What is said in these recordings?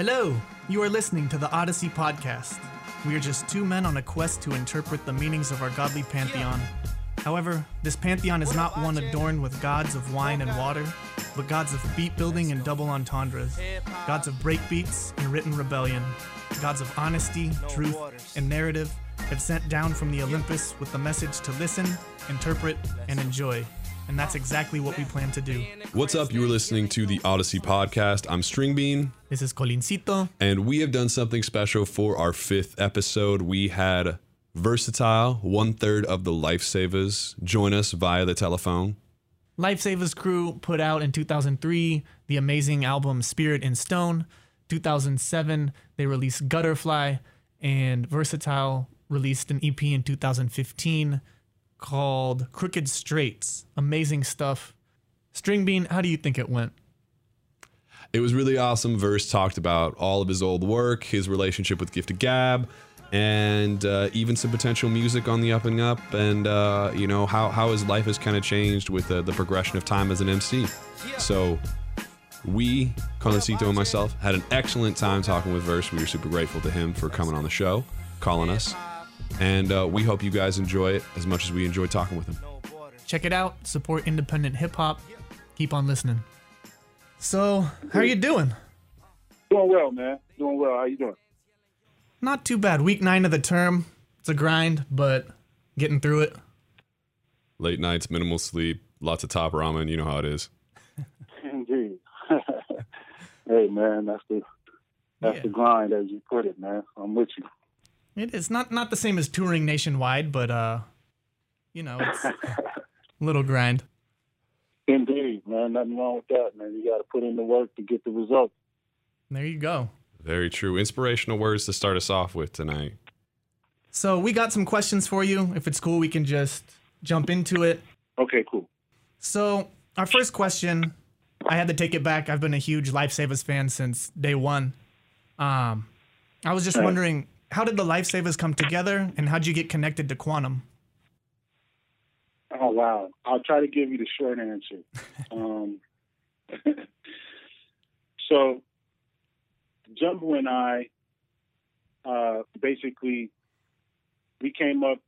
Hello, you are listening to the Odyssey Podcast. We are just two men on a quest to interpret the meanings of our godly pantheon. However, this pantheon is not one adorned with gods of wine and water, but gods of beat building and double entendres, gods of breakbeats and written rebellion, gods of honesty, truth, and narrative have sent down from the Olympus with the message to listen, interpret, and enjoy. And that's exactly what we plan to do. What's up? You are listening to the Odyssey podcast. I'm Stringbean, This is Colincito. and we have done something special for our fifth episode. We had Vursatyl, one third of the Lifesavas, join us via the telephone. Lifesavas Crew put out in 2003 the amazing album Spirit in Stone. 2007, they released Gutterfly, and Versatile released an EP in 2015 called Crooked Straits. Amazing stuff. Stringbean, how do you think it went? It was really awesome. Verse talked about all of his old work, his relationship with Gift of Gab, and uh, even some potential music on the up and up, and uh, you know how how his life has kind of changed with uh, the progression of time as an MC. So we, Carlosito and myself, had an excellent time talking with Verse. We were super grateful to him for coming on the show, calling us, and uh, we hope you guys enjoy it as much as we enjoy talking with him. Check it out. Support independent hip hop. Keep on listening. So, how are you doing? Doing well, man. Doing well. How you doing? Not too bad. Week nine of the term. It's a grind, but getting through it. Late nights, minimal sleep, lots of top ramen. You know how it is. Indeed. hey, man, that's the that's Yeah. the grind, as you put it, man. I'm with you. It is not not the same as touring nationwide, but uh, you know, it's a little grind. Indeed, man. Nothing wrong with that, man. You got to put in the work to get the results. There you go. Very true. Inspirational words to start us off with tonight. So we got some questions for you. If it's cool, we can just jump into it. Okay, cool. So our first question, I had to take it back. I've been a huge Lifesavas fan since day one. Um, I was just Right. wondering, how did the Lifesavas come together, and how'd you get connected to Quannum? Oh wow. I'll try to give you the short answer. um, so, Jumbo and I, uh, basically, we came up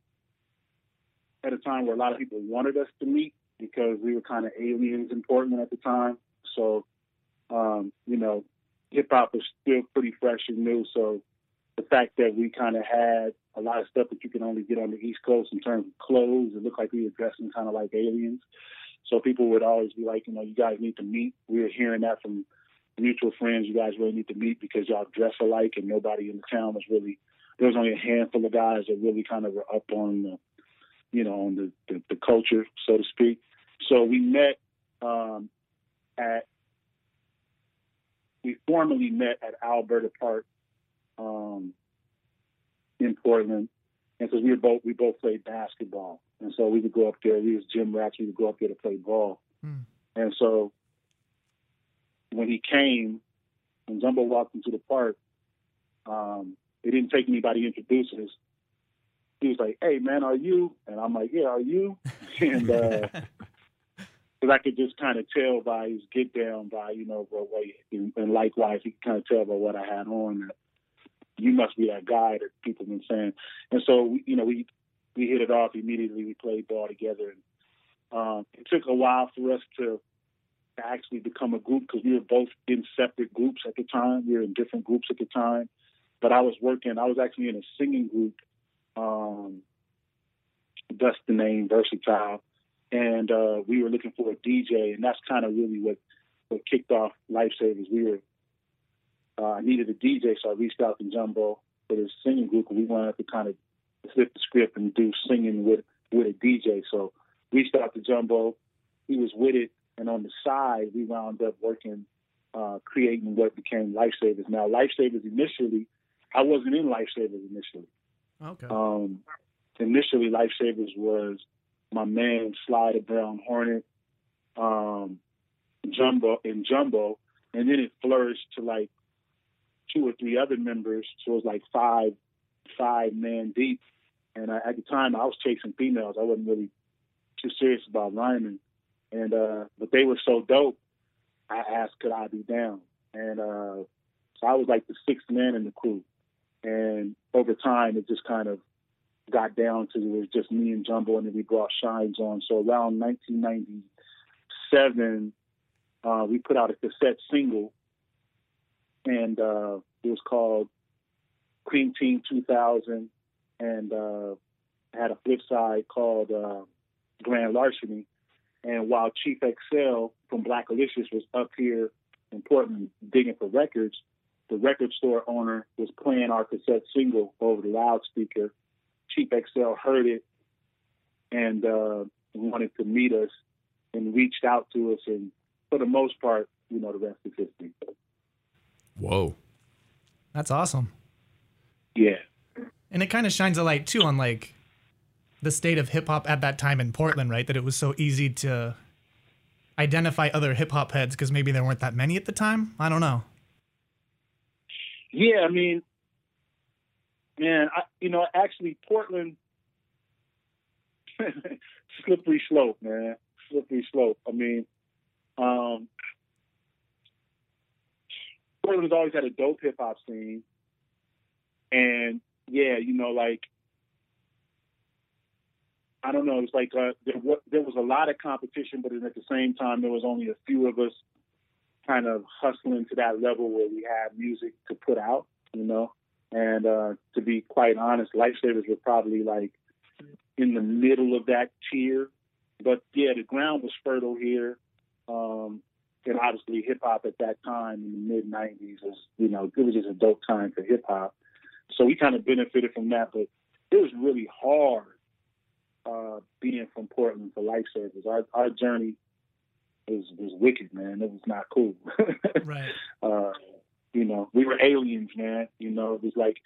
at a time where a lot of people wanted us to meet because we were kind of aliens in Portland at the time. So, um, you know, hip hop was still pretty fresh and new. So, the fact that we kind of had a lot of stuff that you can only get on the East Coast in terms of clothes. It looked like we were dressing kind of like aliens. So people would always be like, you know, you guys need to meet. We were hearing that from mutual friends. You guys really need to meet because y'all dress alike, and nobody in the town was really. There was only a handful of guys that really kind of were up on the, you know, on the the, the culture, so to speak. So we met um, at. We formally met at Alberta Park in Portland, and because we were both we both played basketball, and so we would go up there. We was gym rats. We would go up there to play ball, Hmm. and so when he came, when Jumbo walked into the park, um, it didn't take anybody to introduce us. He was like, "Hey, man, are you?" And I'm like, "Yeah, are you?" and uh, because I could just kind of tell by his get down, by you know, by what he, and, and likewise, he could kind of tell by what I had on that you must be that guy that people have been saying. And so, you know, we we hit it off immediately. We played ball together, and um, it took a while for us to, to actually become a group because we were both in separate groups at the time. We were in different groups at the time, but I was working. I was actually in a singing group. Um, thus the name Vursatyl and uh, we were looking for a DJ, and that's kind of really what what kicked off Lifesavas. We were uh, I needed a DJ, so I reached out to Jumbo for this singing group, and we wanted to kind of flip the script and do singing with with a DJ. So reached out to Jumbo. He was with it, and on the side, we wound up working, uh, creating what became Lifesavas. Now, Lifesavas initially, I wasn't in Lifesavas initially. Okay. Um, initially, Lifesavas was my man Sly the Brown Hornet, um, Jumbo and Jumbo, and then it flourished to like two or three other members, so it was like five, five man deep. And I, at the time, I was chasing females. I wasn't really too serious about rhyming, and uh, but they were so dope. I asked, could I be down? And uh, So I was like the sixth man in the crew. And over time, it just kind of got down to it was just me and Jumbo, and then we brought Shines on. So around 1997, uh, we put out a cassette single, and uh, it was called Cream Team 2000, and uh, had a flip side called uh, Grand Larceny. And while Chief Xcel from Blackalicious was up here in Portland digging for records, the record store owner was playing our cassette single over the loudspeaker. Chief Xcel heard it and uh, wanted to meet us and reached out to us. And for the most part, you know, the rest is history. Whoa. That's awesome. Yeah. And it kind of shines a light too on like the state of hip hop at that time in Portland, right? That it was so easy to identify other hip hop heads because maybe there weren't that many at the time. I don't know. Yeah, I mean, man, I, you know, actually, Portland, slippery slope, man, slippery slope. I mean, um, Portland's always had a dope hip hop scene, and yeah, you know, like I don't know, it's like uh, there, there was a lot of competition, but at the same time, there was only a few of us kind of hustling to that level where we had music to put out, you know. And uh, to be quite honest, Lifesavas were probably like in the middle of that tier. But yeah, the ground was fertile here. Um, and obviously hip hop at that time in the mid 90s was, you know, it was just a dope time for hip hop. So we kind of benefited from that, but it was really hard uh, being from Portland for Lifesavas. Our, our journey was was wicked, man. It was not cool. right. Uh, you know, we were aliens, man. You know, it was like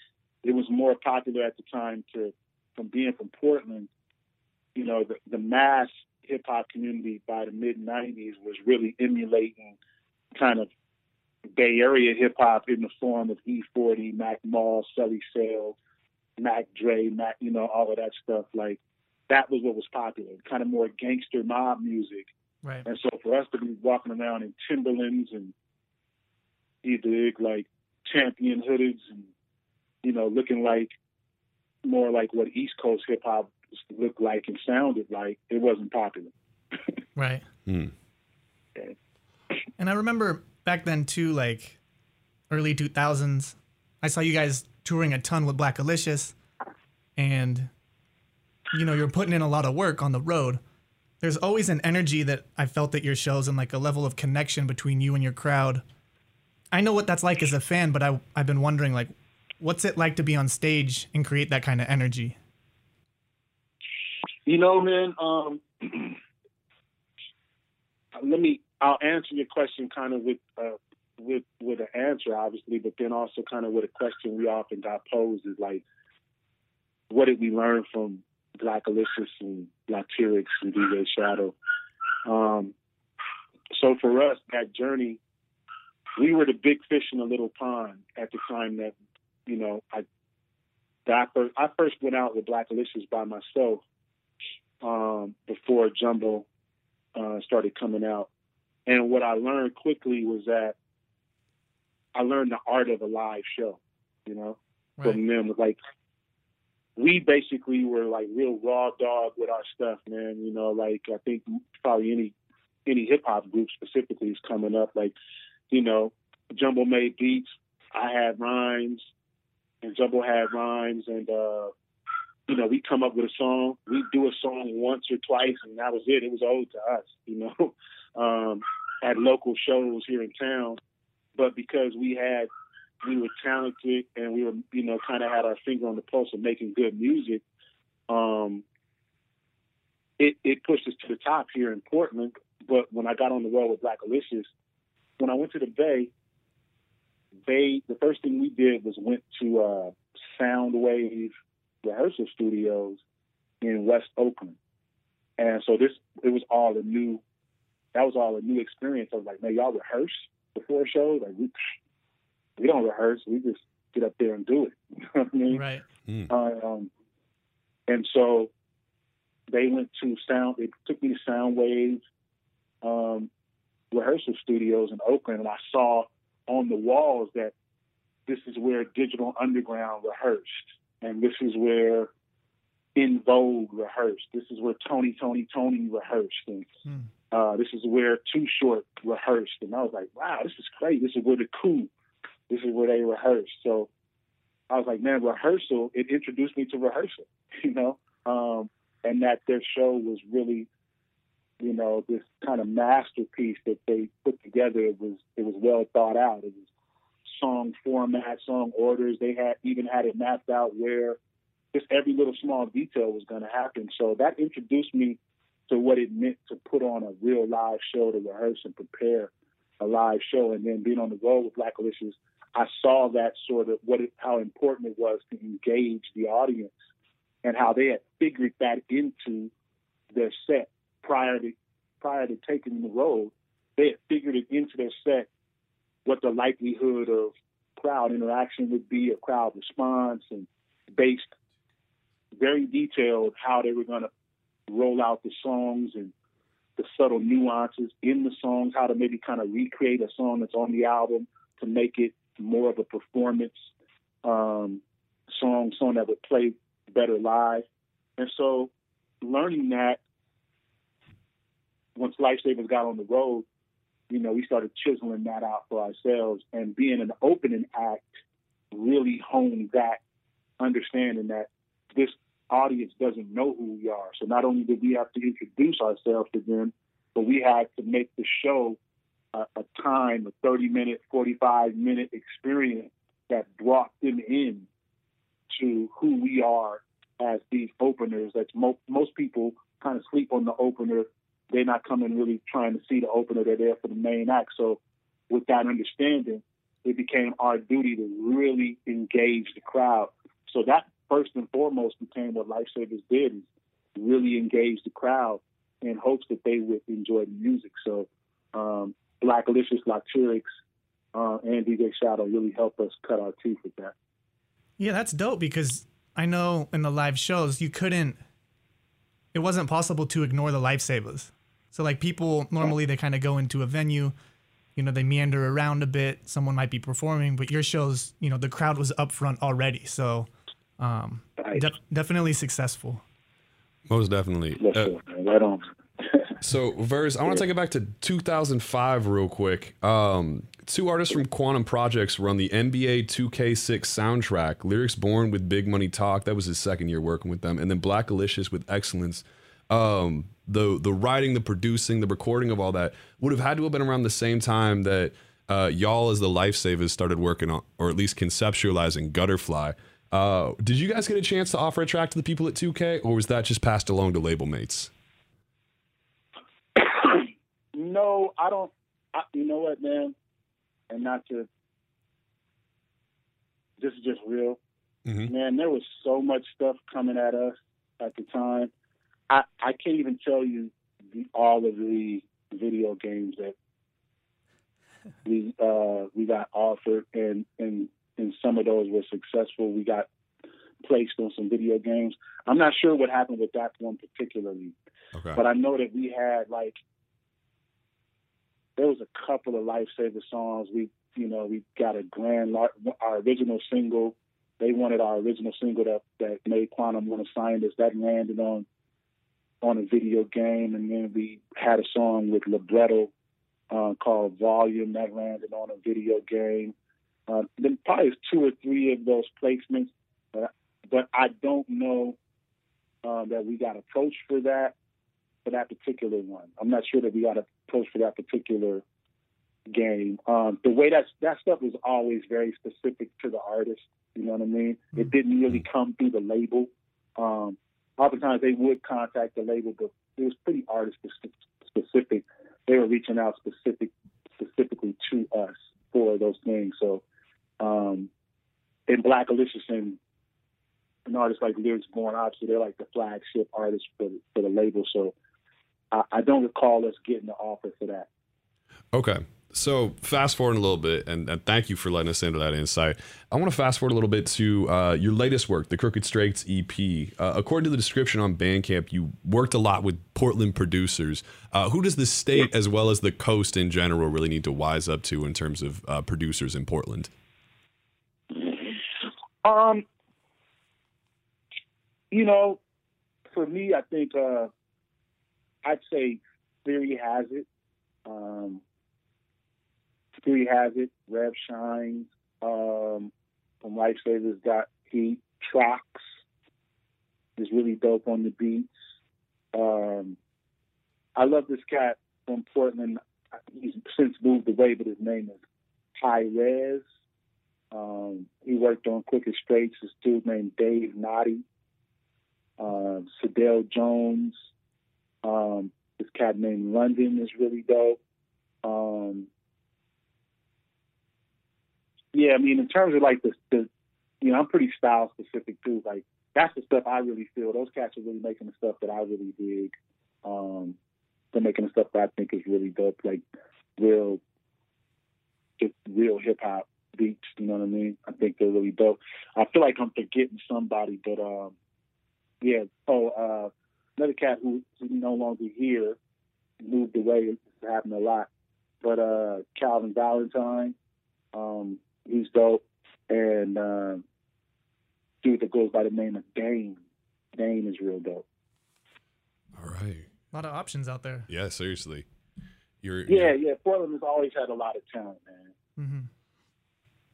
it was more popular at the time to from being from Portland. You know, the the mass hip hop community by the mid '90s was really emulating kind of Bay Area hip hop in the form of E40, Mac Mall, Celly Cel, Mac Dre, Mac, you know, all of that stuff. Like that was what was popular, kind of more gangster mob music Right. and so for us to be walking around in Timberlands and you dig like champion hoodies and you know looking like more like what East Coast hip hop looked like and sounded like, it wasn't popular. Right. Hmm. And I remember back then too, like early 2000s, I saw you guys touring a ton with Blackalicious, and you know you're putting in a lot of work on the road. There's always an energy that I felt at your shows and like a level of connection between you and your crowd. I know what that's like as a fan, but I I've been wondering like, what's it like to be on stage and create that kind of energy? You know, man, um, let me. I'll answer your question kind of with uh, with with an answer, obviously, but then also kind of with a question we often got posed is like, what did we learn from Blackalicious and Latyrx and DJ Shadow? Um, so for us, that journey, we were the big fish in a little pond at the time that, you know, I that I first, I first went out with Blackalicious by myself um, before Jumbo uh, started coming out. And what I learned quickly was that I learned the art of a live show, you know, from them. Like, we basically were like real raw dog with our stuff, man. You know, like I think probably any any hip hop group specifically is coming up. Like, you know, Jumbo made beats. I had rhymes, and Jumbo had rhymes, and uh, you know, we come up with a song. We do a song once or twice, and that was it. It was owed to us, you know, um, at local shows here in town. But because we had, we were talented, and we were, you know, kind of had our finger on the pulse of making good music. Um, it it pushed us to the top here in Portland. But when I got on the road with Blackalicious, when I went to the Bay, they the first thing we did was went to uh, Soundwave rehearsal studios in West Oakland, and so this it was all a new that was all a new experience. I was like, man, y'all rehearse before a show? Like we we don't rehearse, we just get up there and do it. You know what I mean? Right. Mm. Um, and so they went to sound. They took me to Soundwave um, rehearsal studios in Oakland, and I saw on the walls that this is where Digital Underground rehearsed, and this is where En Vogue rehearsed. This is where Tony, Tony, Tony rehearsed, and Hmm. uh, this is where Too Short rehearsed. And I was like, wow, this is great. This is where the Coup, this is where they rehearsed. So I was like, man, rehearsal. It introduced me to rehearsal, you know, um, and that their show was really you know, this kind of masterpiece that they put together. It was it was well thought out. It was song format, song orders. They had even had it mapped out where just every little small detail was going to happen. So that introduced me to what it meant to put on a real live show, to rehearse and prepare a live show, and then being on the road with Blackalicious, I saw that sort of what it, how important it was to engage the audience and how they had figured that into their set prior to prior to taking the road, they had figured it into their set what the likelihood of crowd interaction would be, a crowd response, and based very detailed how they were going to roll out the songs and the subtle nuances in the songs, how to maybe kind of recreate a song that's on the album to make it more of a performance um, song, song that would play better live. And so learning that once Lifesavas got on the road, you know, we started chiseling that out for ourselves and being an opening act really honed that understanding that this audience doesn't know who we are. So not only did we have to introduce ourselves to them, but we had to make the show a, a time, a 30 minute, 45 minute experience that brought them in to who we are as these openers. That's mo- most people kind of sleep on the opener. They're not coming really trying to see the opener. They're there for the main act. So with that understanding, it became our duty to really engage the crowd. So that first and foremost became what Lifesavas did is really engage the crowd in hopes that they would enjoy the music. So um, Black Alicious, Latyrx, uh, and DJ Shadow really helped us cut our teeth with that. Yeah, that's dope because I know in the live shows you couldn't it wasn't possible to ignore the Lifesavas. So like people normally they kind of go into a venue, you know, they meander around a bit, someone might be performing, but your shows, you know, the crowd was up front already. So um Right. de- definitely successful. Most definitely. Uh. Right on. So, Verse, I want to take it back to 2005 real quick. Um, two artists from Quannum Projects were on the NBA 2K6 soundtrack. Lyrics Born with Big Money Talk. That was his second year working with them. And then Blackalicious with Excellence. Um, the the writing, the producing, the recording of all that would have had to have been around the same time that uh, y'all, as the Lifesavas, started working on, or at least conceptualizing Gutterfly. Uh, did you guys get a chance to offer a track to the people at 2K, or was that just passed along to label mates? no, I don't. I, you know what, man? And not to. This is just real. Mhm. Man, there was so much stuff coming at us at the time. I, I can't even tell you the, all of the video games that we uh, we got offered, and and and some of those were successful. We got placed on some video games. I'm not sure what happened with that one particularly, Okay. but I know that we had like there was a couple of lifesaver songs. We you know we got a grand our original single. They wanted our original single that that made Quannum want to sign us. That landed on on a video game, and then we had a song with Libretto uh, called Volume that landed on a video game. Uh, then probably two or three of those placements, but, but I don't know uh, that we got approached for that for that particular one. I'm not sure that we got approached for that particular game. Um, the way that that stuff was always very specific to the artist. You know what I mean? It didn't really come through the label. Um, oftentimes they would contact the label, but it was pretty artist specific. They were reaching out specific specifically to us for those things. So, um, in Blackalicious and an artist like Lyrics Born, obviously they're like the flagship artist for the, for the label. So, I, I don't recall us getting the offer for that. Okay. So fast forward a little bit, and, and thank you for letting us into that insight. I want to fast forward a little bit to uh, your latest work, the Crooked Straits EP. Uh, according to the description on Bandcamp, you worked a lot with Portland producers. Uh, who does the state, as well as the coast in general, really need to wise up to in terms of uh, producers in Portland? Um, you know, for me, I think uh, I'd say Theory Hazit. Um, Hazit. Rev Shines um, from Lifesavas got Heat. Trox is really dope on the beats. Um, I love this cat from Portland. He's since moved away, but his name is Res. Um, he worked on Crooked Straits. This dude named Dave Naughty. Uh, Sadell Jones. Um, this cat named London is really dope. Um, yeah, I mean, in terms of like the, the, you know, I'm pretty style specific too. Like that's the stuff I really feel. Those cats are really making the stuff that I really dig. Um, they're making the stuff that I think is really dope, like real, just real hip hop beats. You know what I mean? I think they're really dope. I feel like I'm forgetting somebody, but um, yeah. Oh, uh, another cat who, who's no longer here, moved away. It's happening a lot. But uh, Calvin Valentine, um, he's dope, and uh, dude that goes by the name of Dane. Dane is real dope. All right. A lot of options out there. Yeah, seriously. You're, Yeah, you're- yeah. Portland has always had a lot of talent, man. Mm-hmm.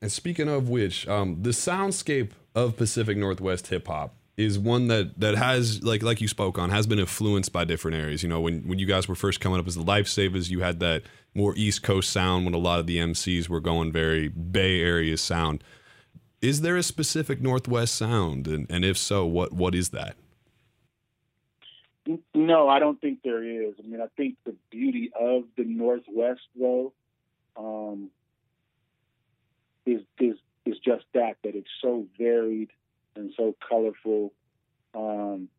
And speaking of which, um, the soundscape of Pacific Northwest hip hop is one that that has like like you spoke on has been influenced by different areas. You know, when when you guys were first coming up as the Lifesavas, you had that more East Coast sound when a lot of the MCs were going very Bay Area sound. Is there a specific Northwest sound, and, and if so, what what is that? No, I don't think there is. I mean, I think the beauty of the Northwest, though, um, is is is just that that it's so varied and so colorful um,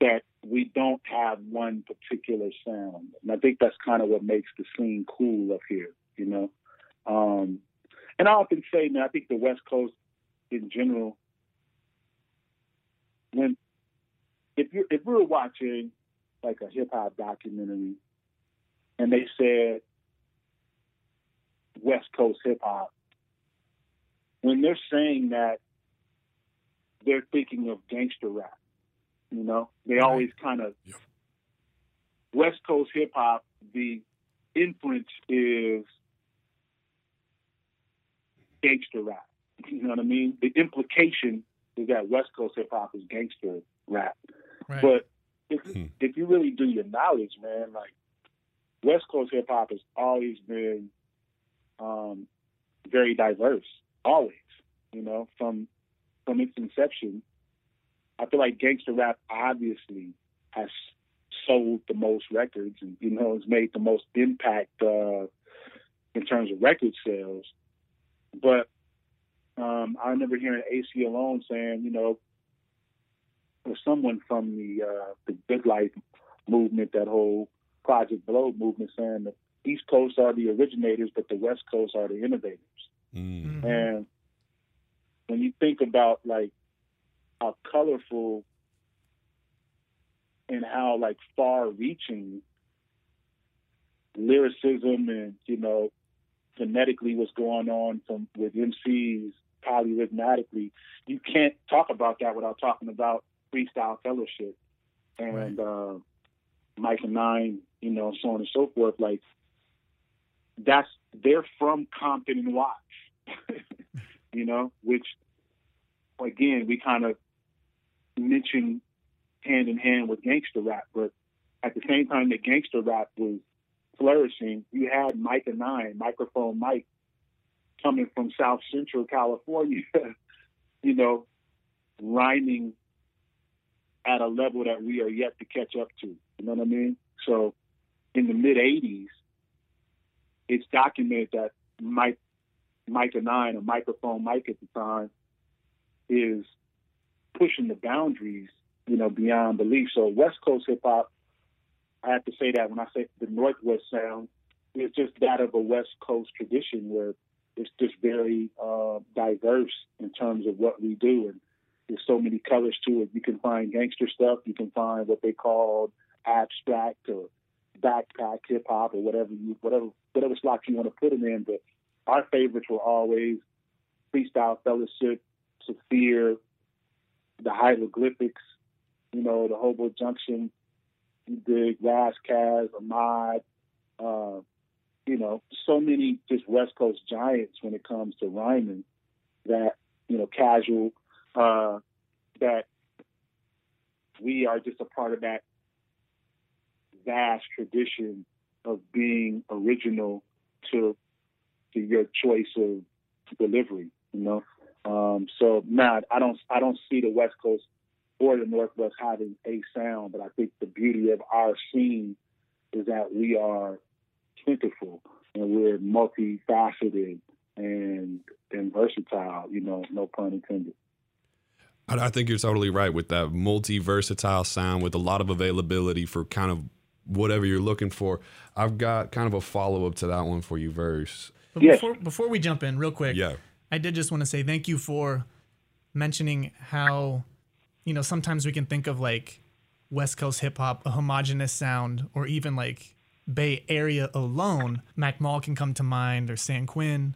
that we don't have one particular sound. And I think that's kind of what makes the scene cool up here, you know. Um, and I often say, man, I think the West Coast in general, when if you if we were watching like a hip hop documentary and they said West Coast hip hop, when they're saying that, they're thinking of gangster rap. You know, they Right. always kind of Yep. West Coast hip hop. The influence is gangster rap. You know what I mean? The implication is that West Coast hip hop is gangster rap. Right. But if Hmm. if you really do your knowledge, man, like West Coast hip hop has always been um, very diverse, always. You know, from from its inception, I feel like gangster rap obviously has sold the most records and you know has made the most impact uh, in terms of record sales. But um, I remember hearing Aceyalone saying, you know, or someone from the uh, the Good Life movement, that whole Project Blowed movement, saying the East Coast are the originators, but the West Coast are the innovators. Mm. And when you think about like how colorful and how like far-reaching lyricism and you know phonetically what's going on from with MCs polyrhythmatically, you can't talk about that without talking about freestyle fellowship and uh, Myka Nine, you know, so on and so forth. Like that's they're from Compton and Watts, you know, which again we kind of mention hand in hand with gangster rap, but at the same time that gangster rap was flourishing, you had Myka Nine, microphone Mike, coming from South Central California, you know, rhyming at a level that we are yet to catch up to. You know what I mean? So in the mid '80s, it's documented that Mike, And Nine, a microphone Mike at the time, is pushing the boundaries, you know, beyond belief. So West Coast hip hop, I have to say that when I say the Northwest sound, it's just that of a West Coast tradition where it's just very uh, diverse in terms of what we do, and there's so many colors to it. You can find gangster stuff, you can find what they call abstract or backpack hip hop or whatever you whatever whatever slot you want to put it in. But our favorites were always Freestyle Fellowship, Saafir, the hieroglyphics, you know, the Hobo Junction, dig Ras Kass, Ahmad, uh, you know, so many just West Coast giants when it comes to rhyming that, you know, casual, uh, that we are just a part of that vast tradition of being original to to your choice of delivery, you know. Um, so nah, I don't I don't see the West Coast or the Northwest having a sound, but I think the beauty of our scene is that we are plentiful and we're multifaceted and and versatile, you know, no pun intended. I think you're totally right with that multi versatile sound with a lot of availability for kind of whatever you're looking for. I've got kind of a follow up to that one for you, verse. But Yes. before before we jump in, real quick, Yeah. I did just want to say thank you for mentioning how, you know, sometimes we can think of like West Coast hip hop, a homogenous sound, or even like Bay Area alone. Mac Mall can come to mind, or San Quinn,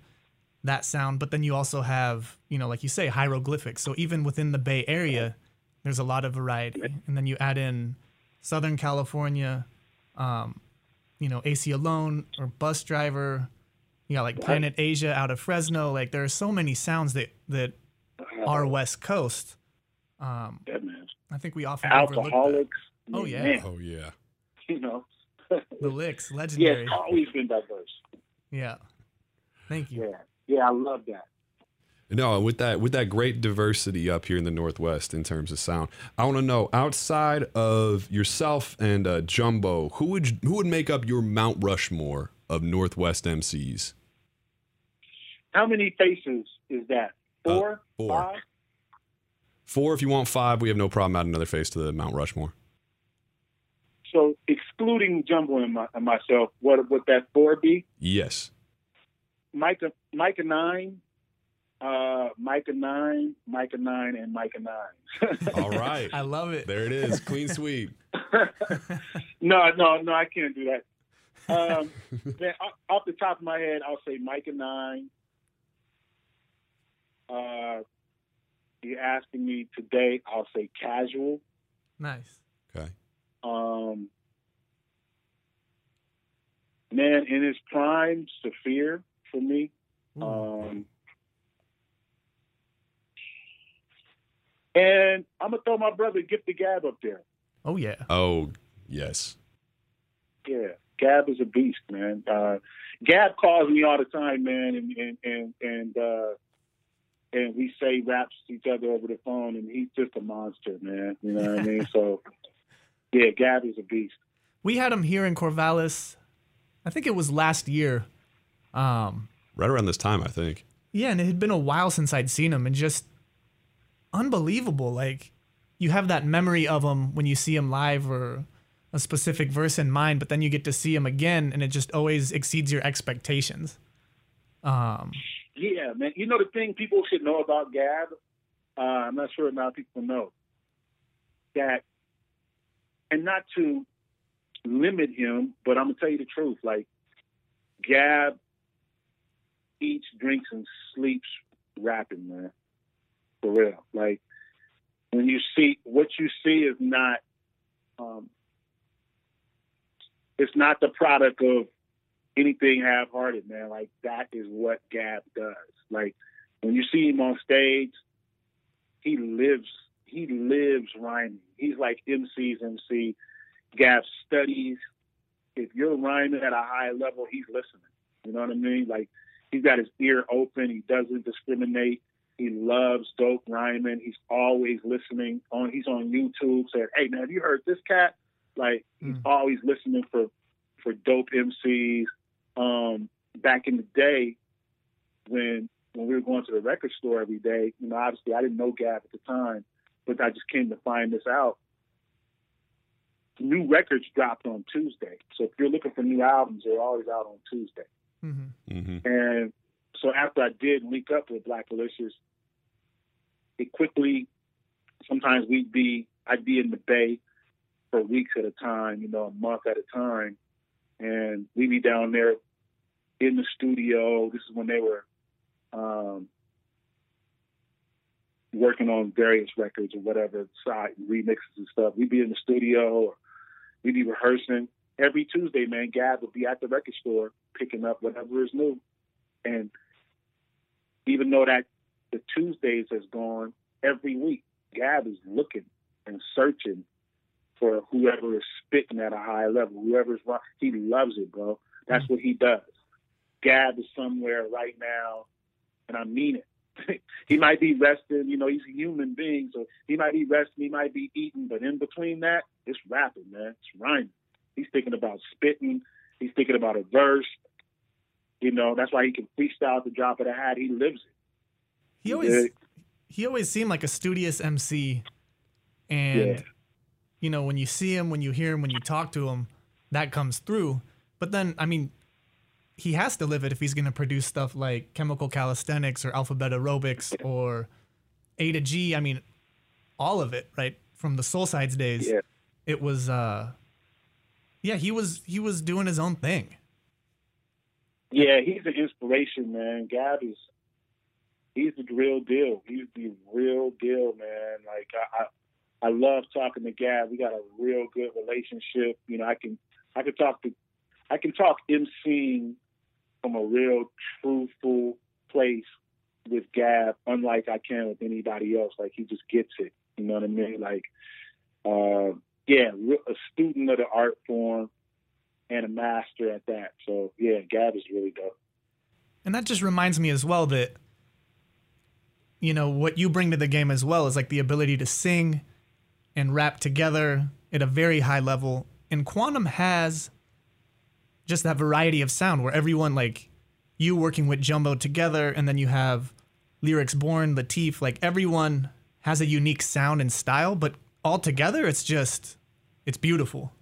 that sound. But then you also have, you know, like you say, hieroglyphics. So even within the Bay Area, there's a lot of variety. And then you add in Southern California, um, you know, Aceyalone or Bus Driver. You got like Planet Asia out of Fresno. Like there are so many sounds that that are West Coast. Um, Yeah. I think we often overlook that. Alkaholiks. Oh, yeah. man, Oh yeah. you know. the licks, yeah, legendary. it's always been diverse. Yeah. Thank you. Yeah, yeah, I love that. No, with that with that great diversity up here in the Northwest in terms of sound, I want to know outside of yourself and uh, Jumbo, who would who would make up your Mount Rushmore of Northwest MCs? How many faces is that? Uh, Four, four. five? Four, if you want five, we have no problem adding another face to the Mount Rushmore. So excluding Jumbo and, my, and myself, what would that four be? Yes. Myka, Myka nine, uh, Myka nine, Myka nine, and Myka nine. All right. I love it. there it is. Clean sweep. no, no, no, I can't do that. Um, man, off- off the top of my head, I'll say Myka nine. Uh, you're asking me today, I'll say casual. Nice. Okay. Um, man, in his prime, Saafir for me. Ooh. Um, and I'm gonna throw my brother Gift the Gab up there. oh yeah. Oh, yes. Yeah, Gab is a beast, man. Uh, Gab calls me all the time, man, and and and and, uh, and we say raps to each other over the phone, and he's just a monster, man. You know what I mean? So, yeah, Gab is a beast. We had him here in Corvallis. I think it was last year. Um, Right around this time, I think. Yeah, and it had been a while since I'd seen him, and just unbelievable. Like you have that memory of him when you see him live or a specific verse in mind, but then you get to see him again, and it just always exceeds your expectations. Um, Yeah, man. You know the thing people should know about Gab. Uh, I'm not sure of people know that, and not to limit him, but I'm gonna tell you the truth. Like Gab eats, drinks, and sleeps rapping, man. For real. Like when you see what you see is not, um, it's not the product of anything half-hearted, man. Like that is what Gab does. Like when you see him on stage, he lives. He lives rhyming. He's like MC's MC. Gab studies. If you're rhyming at a high level, he's listening. You know what I mean? Like he's got his ear open. He doesn't discriminate. He loves dope rhyming. He's always listening. On he's on YouTube saying, "Hey man, have you heard this cat?" Like he's Mm. always listening for for dope MCs. Um, back in the day, when when we were going to the record store every day, you know, obviously I didn't know Gab at the time, but I just came to find this out. New records dropped on Tuesday, so if you're looking for new albums, they're always out on Tuesday. mhm. hmm And so after I did link up with Blackalicious, it quickly, sometimes we'd be, I'd be in the Bay for weeks at a time, you know, a month at a time. And we'd be down there in the studio. This is when they were um, working on various records or whatever side remixes and stuff. We'd be in the studio or we'd be rehearsing. Every Tuesday, man, Gab would be at the record store picking up whatever is new. And even though that the Tuesdays has gone, every week Gab is looking and searching for whoever is spitting at a high level, whoever's he loves it, bro. That's mm. what he does. Gab is somewhere right now, and I mean it. he might be resting, you know, he's a human being, so he might be resting, he might be eating, but in between that, it's rapping, man. It's rhyming. He's thinking about spitting, he's thinking about a verse. You know, that's why he can freestyle at the drop of the hat. He lives it. He always he always seemed like a studious MC and yeah. You know, when you see him, when you hear him, when you talk to him, that comes through. But then, I mean, he has to live it if he's going to produce stuff like chemical calisthenics or alphabet aerobics or A to G. I mean, all of it, right? From the Solesides days, yeah. it was, uh, yeah, he was he was doing his own thing. Yeah, he's an inspiration, man. Gab is he's the real deal. He's the real deal, man. Like I, I, I love talking to Gab. We got a real good relationship. You know, I can I can talk to I can talk emceeing from a real truthful place with Gab, unlike I can with anybody else. Like he just gets it. You know what I mean? Like, uh, yeah, a student of the art form and a master at that. So yeah, Gab is really dope. And that just reminds me as well that you know what you bring to the game as well is like the ability to sing and rap together at a very high level. And Quannum has just that variety of sound where everyone like you working with Jumbo together, and then you have Lyrics Born, Lateef, like everyone has a unique sound and style, but all together it's just it's beautiful.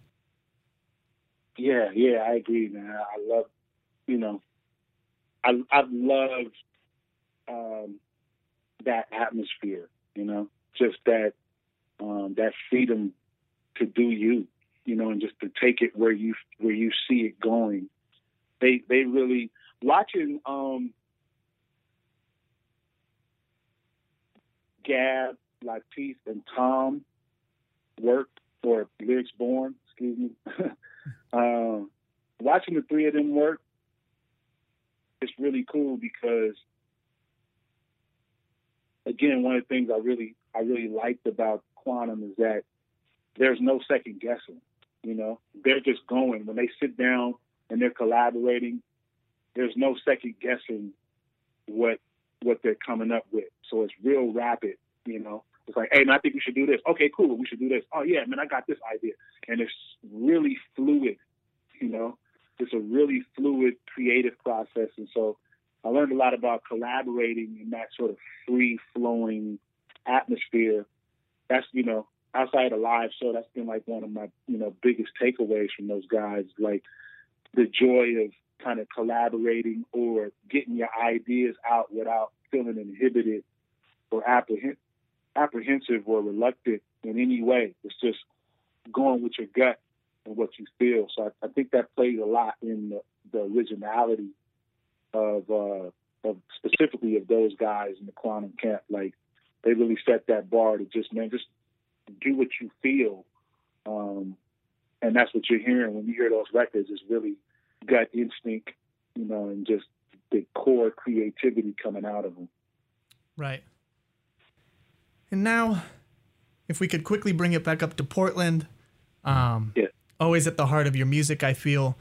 Yeah, yeah, I agree, man. I love, you know, I I've loved um, that atmosphere, you know, just that um, that freedom to do you, you know, and just to take it where you where you see it going. They they really watching um, Gab, Lateef, and Tom work or lyrics born, excuse me. um, watching the three of them work, it's really cool because again, one of the things I really I really liked about Quannum is that there's no second guessing. You know, they're just going when they sit down and they're collaborating. There's no second guessing what what they're coming up with. So it's real rapid. You know, it's like, hey, man, I think we should do this. Okay, cool, we should do this. Oh yeah, man, I got this idea, and it's really fluid. You know, it's a really fluid creative process, and so I learned a lot about collaborating in that sort of free flowing atmosphere. That's, you know, outside of live show, that's been like one of my, you know, biggest takeaways from those guys. Like the joy of kind of collaborating or getting your ideas out without feeling inhibited or apprehensive or reluctant in any way. It's just going with your gut and what you feel. So I, I think that plays a lot in the, the originality of uh, of specifically of those guys in the Quannum camp. Like they really set that bar to just man, just do what you feel, um, and that's what you're hearing when you hear those records. Is really gut instinct, you know, and just the core creativity coming out of them. Right. And now, if we could quickly bring it back up to Portland, um, yeah. always at the heart of your music, I feel.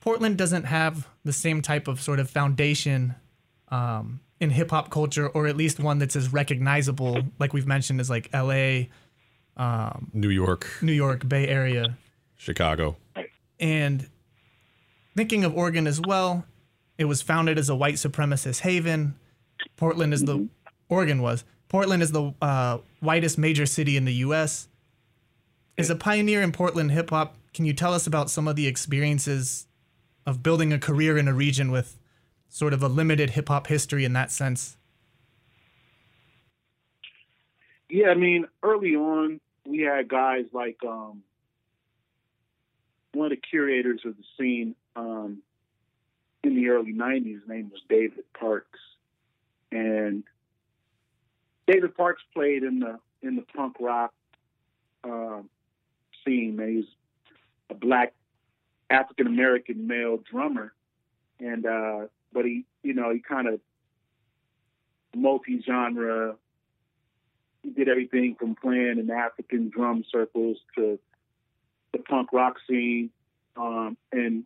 Portland doesn't have the same type of sort of foundation um, in hip hop culture, or at least one that's as recognizable, like we've mentioned, as like L.A., um, New York, New York, Bay Area, Chicago, and thinking of Oregon as well. It was founded as a white supremacist haven. Portland is mm-hmm. the Oregon was Portland is the uh, whitest major city in the U.S. As a pioneer in Portland hip hop, can you tell us about some of the experiences of building a career in a region with sort of a limited hip hop history in that sense? Yeah, I mean, early on, we had guys like um, one of the curators of the scene um, in the early 90s. His name was David Parks. And David Parks played in the in the punk rock um, scene. Man. He was a black African American male drummer, and uh, but he, you know, he kind of multi-genre. He did everything from playing in African drum circles to the punk rock scene, um, and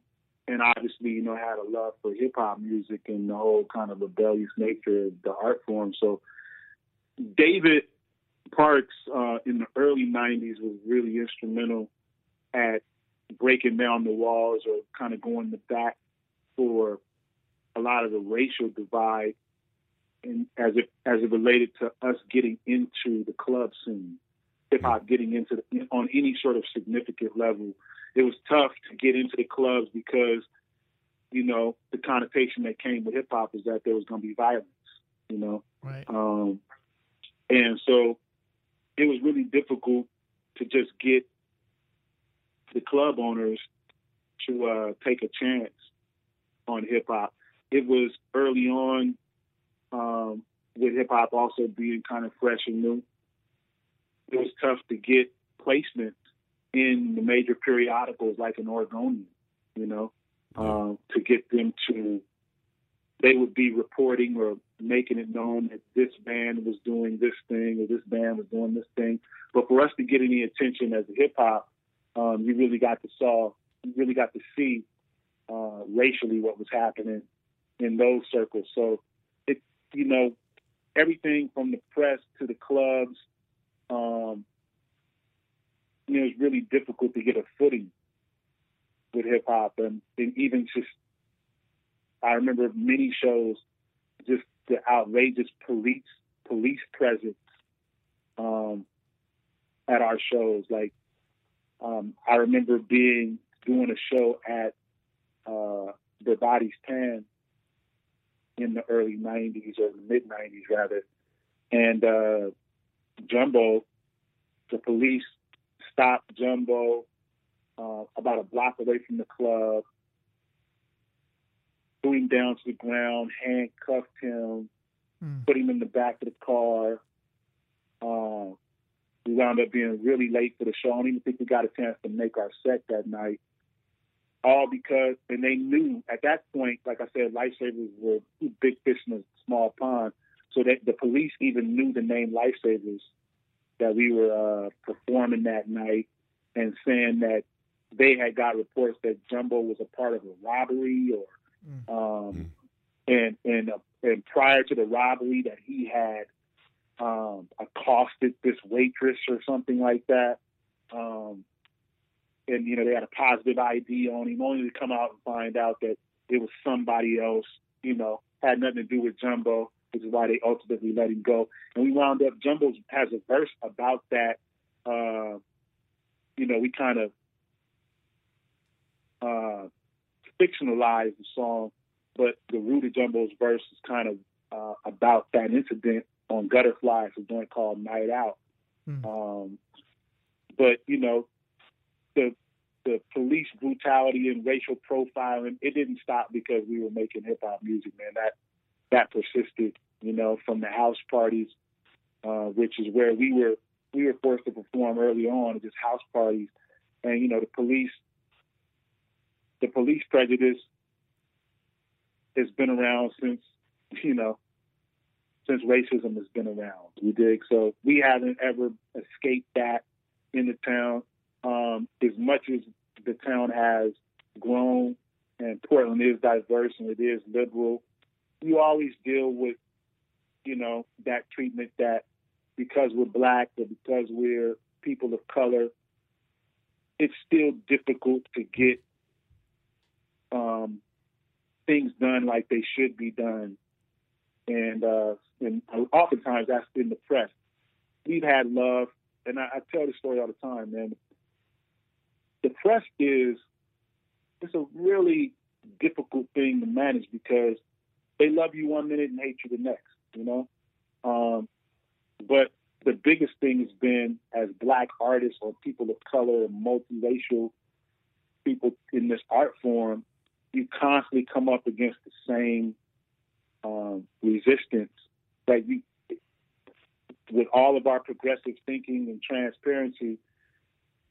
and obviously, you know, had a love for hip hop music and the whole kind of rebellious nature of the art form. So, David Parks uh, in the early '90s was really instrumental at breaking down the walls or kind of going the back for a lot of the racial divide and as it as it related to us getting into the club scene, hip hop getting into the, on any sort of significant level. It was tough to get into the clubs because, you know, the connotation that came with hip hop is that there was going to be violence, you know. Right. Um, and so it was really difficult to just get the club owners to uh, take a chance on hip hop. It was early on um, with hip hop also being kind of fresh and new. It was tough to get placement in the major periodicals like an Oregonian, you know, um, to get them to. They would be reporting or making it known that this band was doing this thing or this band was doing this thing. But for us to get any attention as a hip hop, um, you really got to saw, you really got to see uh, racially what was happening in those circles. So it, you know, everything from the press to the clubs, um, you know, it's really difficult to get a footing with hip hop, and, and even just, I remember many shows, just the outrageous police police presence um, at our shows. Like, um, I remember being doing a show at uh, the Bodies Pan in the early 90s or the mid 90s rather. And uh, Jumbo, the police stopped Jumbo uh, about a block away from the club, threw him down to the ground, handcuffed him, Mm. put him in the back of the car. Uh, we wound up being really late for the show. I don't even think we got a chance to make our set that night. All because, and they knew at that point, like I said, Lifesavas were big fish in a small pond. So that the police even knew the name Lifesavas that we were uh, performing that night and saying that they had got reports that Jumbo was a part of a robbery or, um, and and uh, and prior to the robbery that he had um, accosted this waitress or something like that. Um, and you know they had a positive ID on him, only to come out and find out that it was somebody else. You know, had nothing to do with Jumbo, which is why they ultimately let him go. And we wound up. Jumbo has a verse about that. Uh, you know, we kind of uh, fictionalized the song, but the root of Jumbo's verse is kind of uh, about that incident on Gutterfly, it's a joint called Night Out. Hmm. Um, but you know, the police brutality and racial profiling it didn't stop because we were making hip hop music, man. That that persisted, you know, from the house parties, uh, which is where we were we were forced to perform early on, just house parties, and you know, the police the police prejudice has been around since you know since racism has been around. You dig? So we haven't ever escaped that in the town. Um, as much as the town has grown and Portland is diverse and it is liberal, you always deal with, you know, that treatment that because we're black or because we're people of color, it's still difficult to get um, things done like they should be done and uh, and oftentimes that's in the press. We've had love, and I, I tell this story all the time, man. The press is it's a really difficult thing to manage because they love you one minute and hate you the next, you know. Um, but the biggest thing has been as black artists or people of color and multiracial people in this art form, you constantly come up against the same um, resistance that you with all of our progressive thinking and transparency,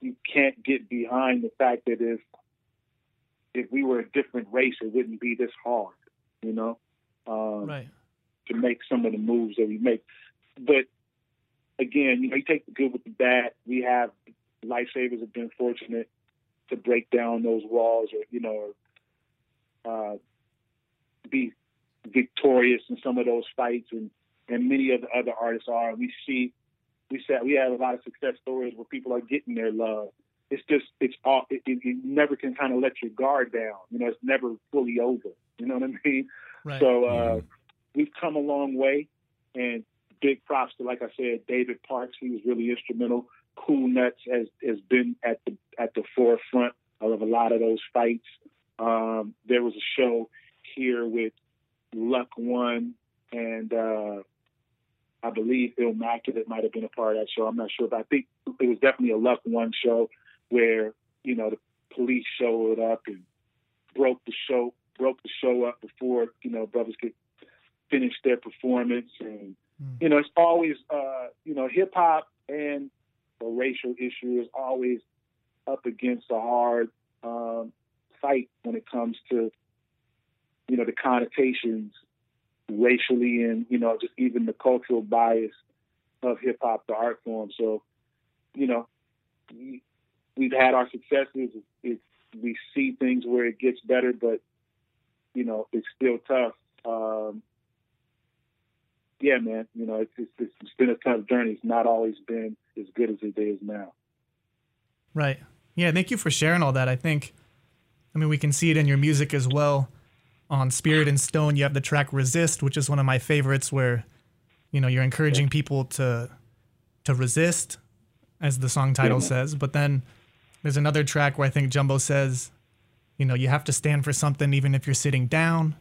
you can't get behind the fact that if if we were a different race, it wouldn't be this hard, you know, um, Right. to make some of the moves that we make. But again, you know, you take the good with the bad. We have Lifesavas have been fortunate to break down those walls, or you know, uh, be victorious in some of those fights, and and many of the other artists are. We see, we said we have a lot of success stories where people are getting their love. It's just it's all it, it, you never can kind of let your guard down. You know, it's never fully over. You know what I mean? Right. So uh, we've come a long way, and big props to, like I said, David Parks. He was really instrumental. Cool Nutz has has been at the at the forefront of a lot of those fights. Um, there was a show here with Luck One and uh, I believe Illmaculate might have been a part of that show. I'm not sure, but I think it was definitely a Luck One show where you know the police showed up and broke the show broke the show up before you know brothers could finish their performance and Mm. you know it's always uh you know hip hop and a racial issue is always up against a hard um fight when it comes to you know the connotations racially and you know just even the cultural bias of hip hop the art form so you know we, we've had our successes we see things where it gets better but you know it's still tough um yeah man you know it's, it's it's been a tough journey it's not always been as good as it is now Right. Yeah, thank you for sharing all that. I think, I mean, we can see it in your music as well. On Spirit in Stone, you have the track Resist, which is one of my favorites, where, you know, you're encouraging people to to resist, as the song title Yeah. says. But then there's another track where I think Jumbo says, you know, you have to stand for something even if you're sitting down.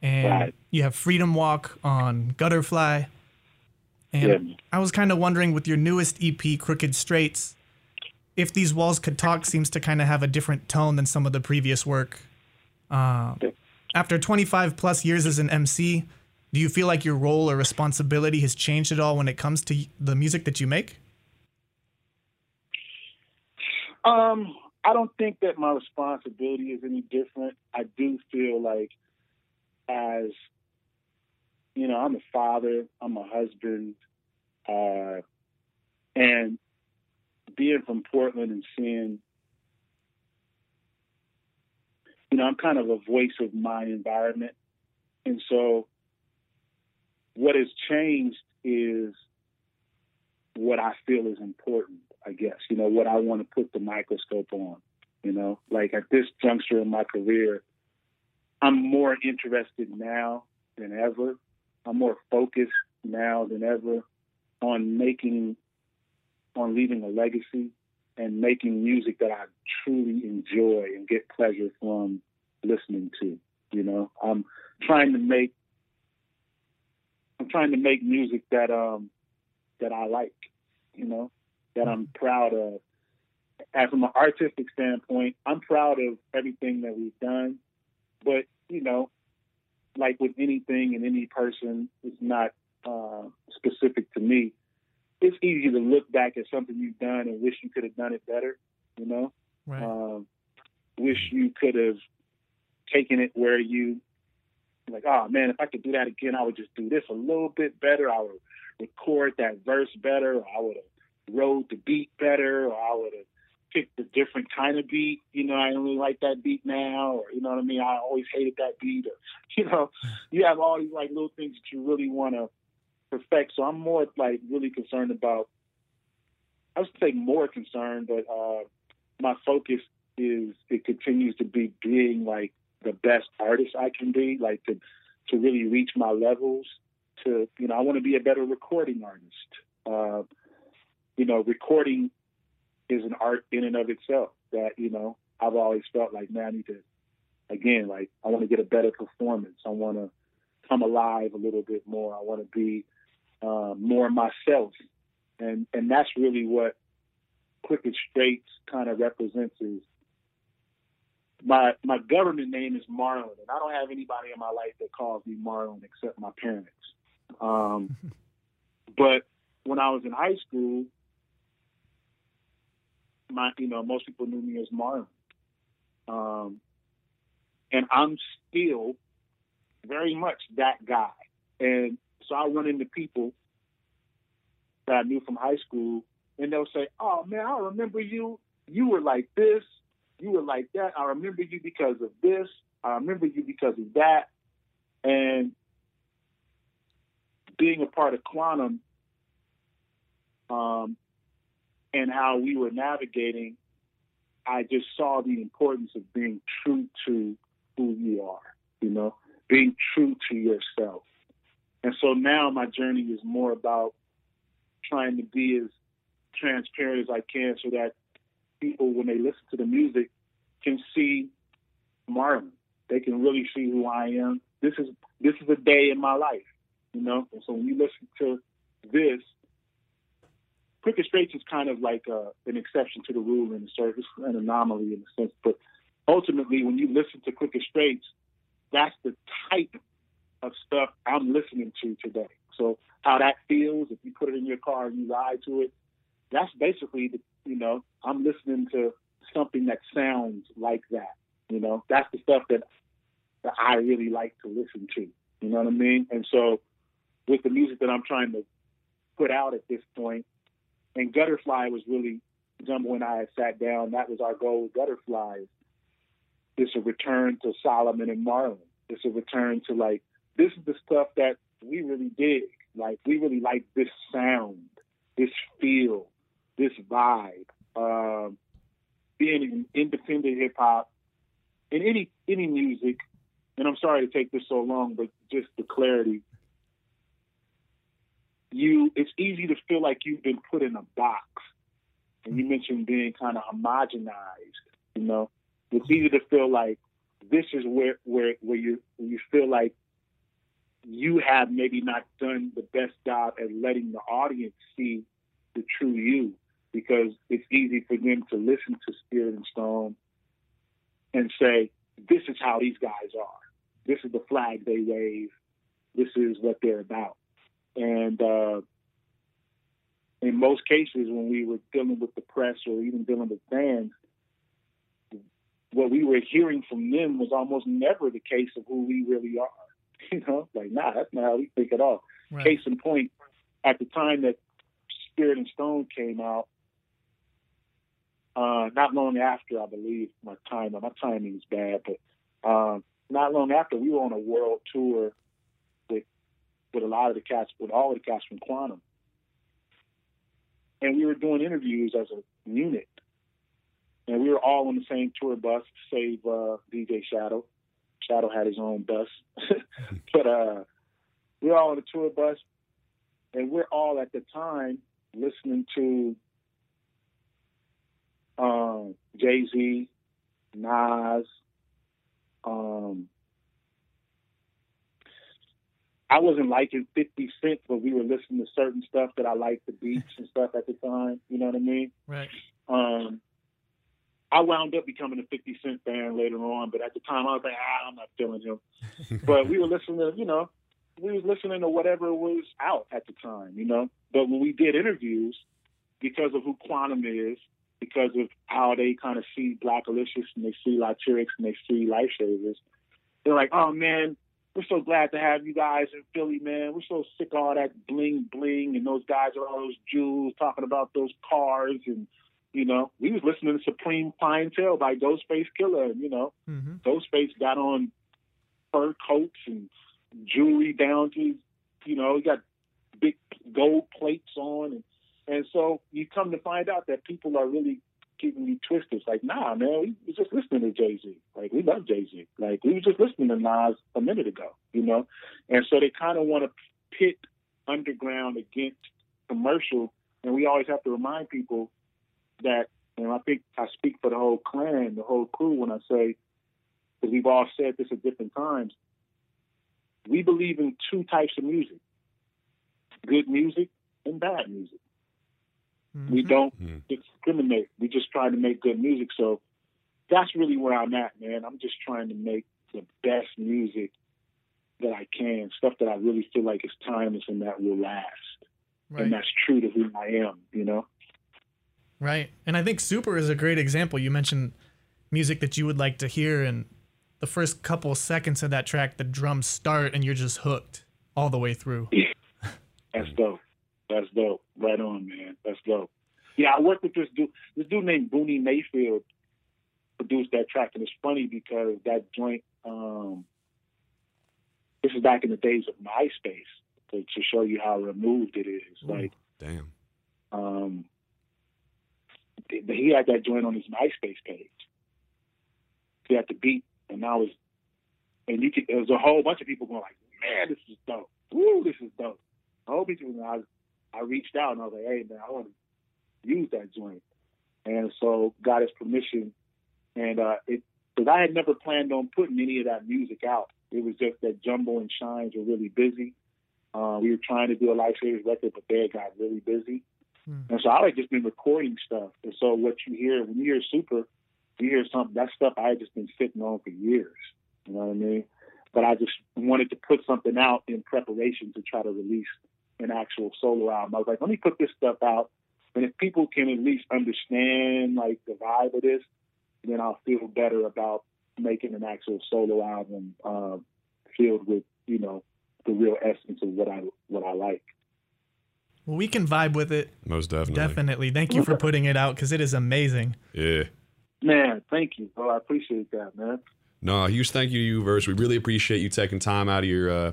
And Right. you have Freedom Walk on Gutterfly. And Yeah. I was kind of wondering with your newest EP, Crooked Straits, if these walls could talk seems to kind of have a different tone than some of the previous work. Uh, after 25 plus years as an MC, do you feel like your role or responsibility has changed at all when it comes to the music that you make? Um, I don't think that my responsibility is any different. I do feel like as you know, I'm a father, I'm a husband, uh, and being from Portland and seeing, you know, I'm kind of a voice of my environment. And so what has changed is what I feel is important, I guess, you know, what I want to put the microscope on, you know, like at this juncture in my career, I'm more interested now than ever. I'm more focused now than ever on making, on leaving a legacy and making music that I truly enjoy and get pleasure from listening to. You know, I'm trying to make, I'm trying to make music that um that I like. You know, that I'm proud of. And from an artistic standpoint, I'm proud of everything that we've done. But you know, like with anything and any person, it's not uh, specific to me. It's easy to look back at something you've done and wish you could have done it better. You know, Right. um, wish you could have taken it where you like, oh man, if I could do that again, I would just do this a little bit better. I would record that verse better. Or I would have wrote the beat better. Or I would have picked a different kind of beat. You know, I only like that beat now. Or you know what I mean? I always hated that beat. Or you know, you have all these like little things that you really want to perfect. So I'm more like really concerned about. I would say more concerned, but uh, my focus is it continues to be being like the best artist I can be, like to to really reach my levels. To you know, I want to be a better recording artist. Uh, you know, recording is an art in and of itself. That you know, I've always felt like, man, I need to again, like I want to get a better performance. I want to come alive a little bit more. I want to be uh, more myself, and and that's really what Crooked Straits kind of represents is my my government name is Marlon, and I don't have anybody in my life that calls me Marlon except my parents. Um, but when I was in high school, my you know most people knew me as Marlon, um, and I'm still very much that guy. And so I run into people that I knew from high school, and they'll say, "Oh man, I remember you. You were like this. You were like that. I remember you because of this. I remember you because of that." And being a part of Quannum um, and how we were navigating, I just saw the importance of being true to who you are, you know, being true to yourself. And so now my journey is more about trying to be as transparent as I can so that people, when they listen to the music, can see Marlon. They can really see who I am. This is this is a day in my life, you know. And so when you listen to this, Crooked Straits is kind of like uh, an exception to the rule in the service, an anomaly in a sense. But ultimately, when you listen to Crooked Straits, that's the type of stuff I'm listening to today. So how that feels, if you put it in your car and you ride to it, that's basically the you know I'm listening to something that sounds like that. You know, that's the stuff that that I really like to listen to. You know what I mean? And so with the music that I'm trying to put out at this point, and Gutterfly was really Jumbo and I had sat down. That was our goal with. It's a return to Solomon and Marlon. It's a return to like this is the stuff that we really dig. Like we really like this sound, this feel, this vibe. Um, being in independent hip hop and any any music, and I'm sorry to take this so long, but just the clarity. You, it's easy to feel like you've been put in a box, and you mentioned being kind of homogenized. You know, it's easy to feel like this is where where where you you feel like you have maybe not done the best job at letting the audience see the true you because it's easy for them to listen to Spirit in Stone and say, this is how these guys are. This is the flag they wave. This is what they're about. And uh, in most cases, when we were dealing with the press or even dealing with fans, what we were hearing from them was almost never the case of who we really are. You know, like, nah, that's not how we think at all. Right. Case in point, at the time that Spirit in Stone came out, uh, not long after, I believe, my time, my timing is bad, but um, not long after, we were on a world tour with with a lot of the cats, with all of the cats from Quannum, and we were doing interviews as a unit, and we were all on the same tour bus, save uh, DJ Shadow. Shadow had his own bus, but uh, we were all on the tour bus, and we're all at the time listening to um, Jay Z, Nas. Um, I wasn't liking 50 Cent, but we were listening to certain stuff that I liked, the beats and stuff at the time. You know what I mean? Right. Um, I wound up becoming a 50 Cent fan later on, but at the time I was like, ah, I'm not feeling him. but we were listening to, you know, we was listening to whatever was out at the time, you know. But when we did interviews, because of who Quannum is, because of how they kind of see Blackalicious and they see Latyrx and they see Lifesavas, they're like, oh man, we're so glad to have you guys in Philly, man. We're so sick of all that bling bling and those guys with all those jewels talking about those cars and you know, we was listening to Supreme Clientele by Ghostface Killah, and you know, hmm Ghostface got on fur coats and jewelry down to, you know, he got big gold plates on, and and so you come to find out that people are really keeping you twisted. It's like, nah, man, we was just listening to Jay Z. Like we love Jay Z. Like we was just listening to Nas a minute ago, you know, and so they kind of want to pit underground against commercial, and we always have to remind people that, and I think I speak for the whole clan, the whole crew when I say, because we've all said this at different times, we believe in two types of music good music and bad music. We Mhm. don't Hmm. discriminate. We just try to make good music. So that's really where I'm at, man. I'm just trying to make the best music that I can, stuff that I really feel like is timeless and that will last. Right. and that's true to who I am. You know. Right. And I think Super is a great example. You mentioned music that you would like to hear, and the first couple seconds of that track, the drums start, and you're just hooked all the way through. That's dope. That's dope. Right on, man. That's dope. Yeah, I worked with this dude. This dude named Booney Mayfield produced that track, and it's funny because that joint. Um, this is back in the days of MySpace to, to show you how removed it is. Ooh. Like, Damn. um, th- he had that joint on his MySpace page. He had the beat, and now it's and you could. There was a whole bunch of people going like, "Man, this is dope. Woo, this is dope." A whole bunch of people. I I reached out and I was like, "Hey, man, I want to use that joint," and so got his permission, and uh, it because I had never planned on putting any of that music out. It was just that Jumbo and Shines were really busy. Uh, we were trying to do a life series record, but they got really busy. Hmm. And so I had just been recording stuff. And so what you hear when you hear Super, you hear something that stuff I had just been sitting on for years. You know what I mean? But I just wanted to put something out in preparation to try to release an actual solo album. I was like, let me put this stuff out, and if people can at least understand like the vibe of this, then I'll feel better about making an actual solo album uh, filled with you know the real essence of what I what I like. Well, we can vibe with it. Most definitely. Definitely. Thank you for putting it out because it is amazing. Yeah. Man, thank you. Oh, I appreciate that, man. No, huge thank you to you, Verse. We really appreciate you taking time out of your uh,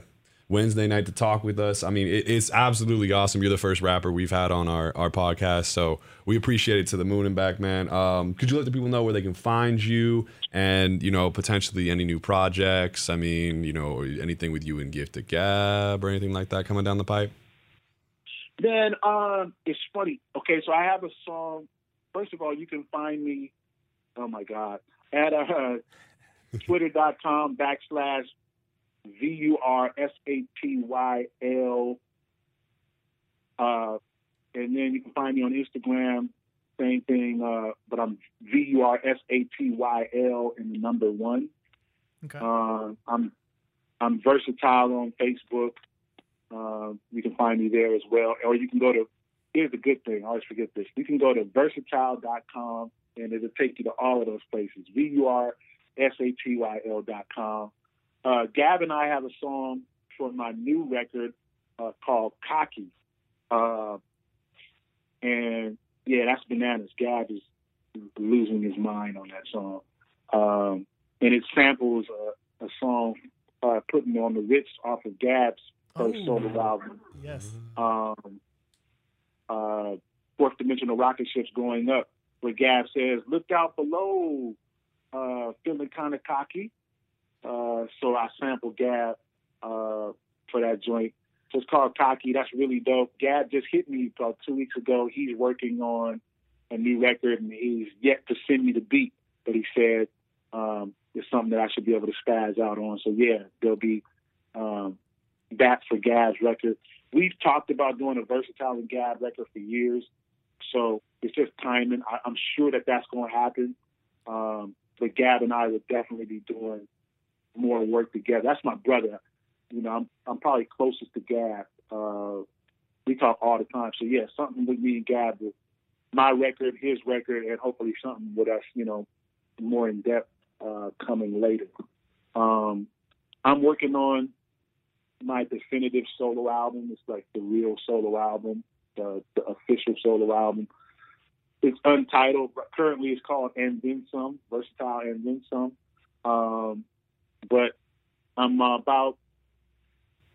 Wednesday night to talk with us. I mean, it, it's absolutely awesome. You're the first rapper we've had on our, our podcast, so we appreciate it to the moon and back, man. Um, could you let the people know where they can find you and, you know, potentially any new projects? I mean, you know, anything with you and Gift of Gab or anything like that coming down the pipe? Then um, it's funny. Okay, so I have a song. First of all, you can find me. Oh my God, at uh, twitter.com backslash v u r s a t y l. Uh, and then you can find me on Instagram. Same thing, uh, but I'm v u r s a t y l and the number one. Okay. Uh, I'm I'm Vursatyl on Facebook. Uh, you can find me there as well, or you can go to. Here's the good thing. I always forget this. You can go to Vursatyl.com and it'll take you to all of those places. V U R S A T Y L dot com. Uh, Gab and I have a song for my new record uh, called Cocky. Uh, and yeah, that's bananas. Gab is losing his mind on that song. Um, and it samples a, a song uh, putting on the Ritz off of Gab's first Oh. solo album. Yes. Um, uh, fourth dimensional rocket ships going up, where Gab says, "Look out below." Uh, feeling kind of cocky, uh, so I sampled Gab uh, for that joint. So it's called Cocky. That's really dope. Gab just hit me about two weeks ago. He's working on a new record, and he's yet to send me the beat. But he said um, it's something that I should be able to spaz out on. So yeah, there'll be um, that for Gab's record. We've talked about doing a Vursatyl Gab record for years, so it's just timing. I, I'm sure that that's going to happen. Um, but Gab and I would definitely be doing more work together. That's my brother. You know, I'm I'm probably closest to Gab. Uh, we talk all the time. So yeah, something with me and Gab, with my record, his record, and hopefully something with us. You know, more in depth uh, coming later. Um, I'm working on my definitive solo album. It's like the real solo album, the, the official solo album. It's untitled. but Currently, it's called And Then Some, Vursatyl and Then Some. Um, but I'm uh, about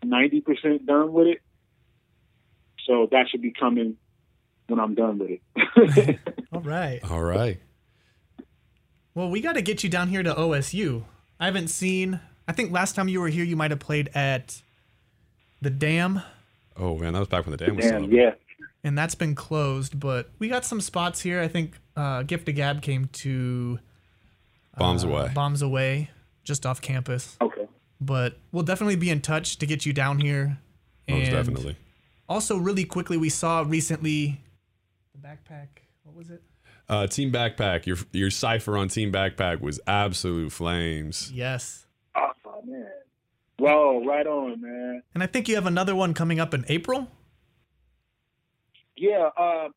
90% done with it. So that should be coming when I'm done with it. All right. All right. Well, we got to get you down here to OSU. I haven't seen. I think last time you were here, you might have played at the Dam, Oh, man, that was back when the dam was still yeah, and that's been closed. But we got some spots here. I think uh, Gift of Gab came to Bombs uh, away. Bombs Away, just off campus. okay. But we'll definitely be in touch to get you down here. Most And definitely. Also, really quickly, we saw recently the backpack. What was it? Uh, Team Backpack, your your cipher on Team Backpack was absolute flames. Yes. Whoa, right on, man. And I think you have another one coming up in April. Yeah, uh,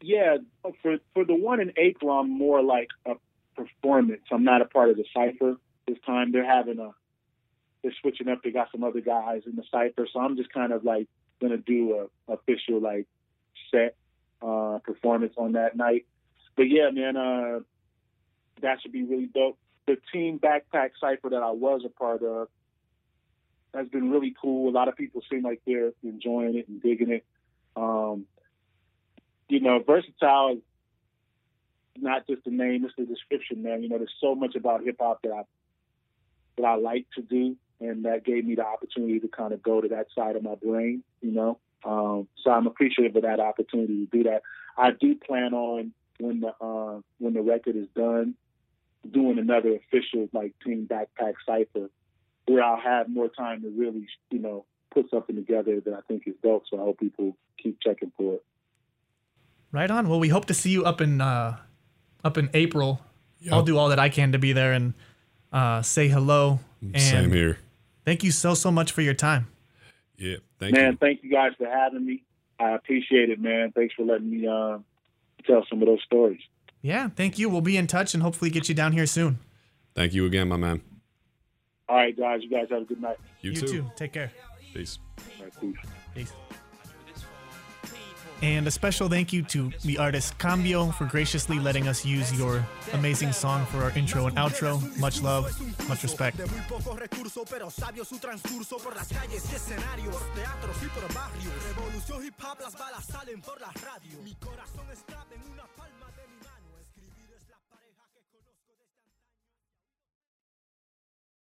yeah. For for the one in April, I'm more like a performance. I'm not a part of the cipher this time. They're having a they're switching up. They got some other guys in the cipher, so I'm just kind of like gonna do a official like set uh, performance on that night. But yeah, man, uh, that should be really dope. The team backpack cipher that I was a part of has been really cool. A lot of people seem like they're enjoying it and digging it. Um, you know, Vursatyl is not just the name; it's the description, man. You know, there's so much about hip hop that I that I like to do, and that gave me the opportunity to kind of go to that side of my brain. You know, um, so I'm appreciative of that opportunity to do that. I do plan on when the uh, when the record is done, doing another official like team backpack cipher, where I'll have more time to really, you know, put something together that I think is dope. So I hope people keep checking for it. Right on. Well, we hope to see you up in uh, up in April. Yep. I'll do all that I can to be there and uh, say hello. And Same here. Thank you so so much for your time. Yeah, thank man, you. thank you guys for having me. I appreciate it, man. Thanks for letting me uh, tell some of those stories. Yeah, thank you. We'll be in touch and hopefully get you down here soon. Thank you again, my man. All right, guys. You guys have a good night. You, You too. too. Take care. Peace. All right, peace. Peace. And a special thank you to the artist Cambio for graciously letting us use your amazing song for our intro and outro. Much love, much respect.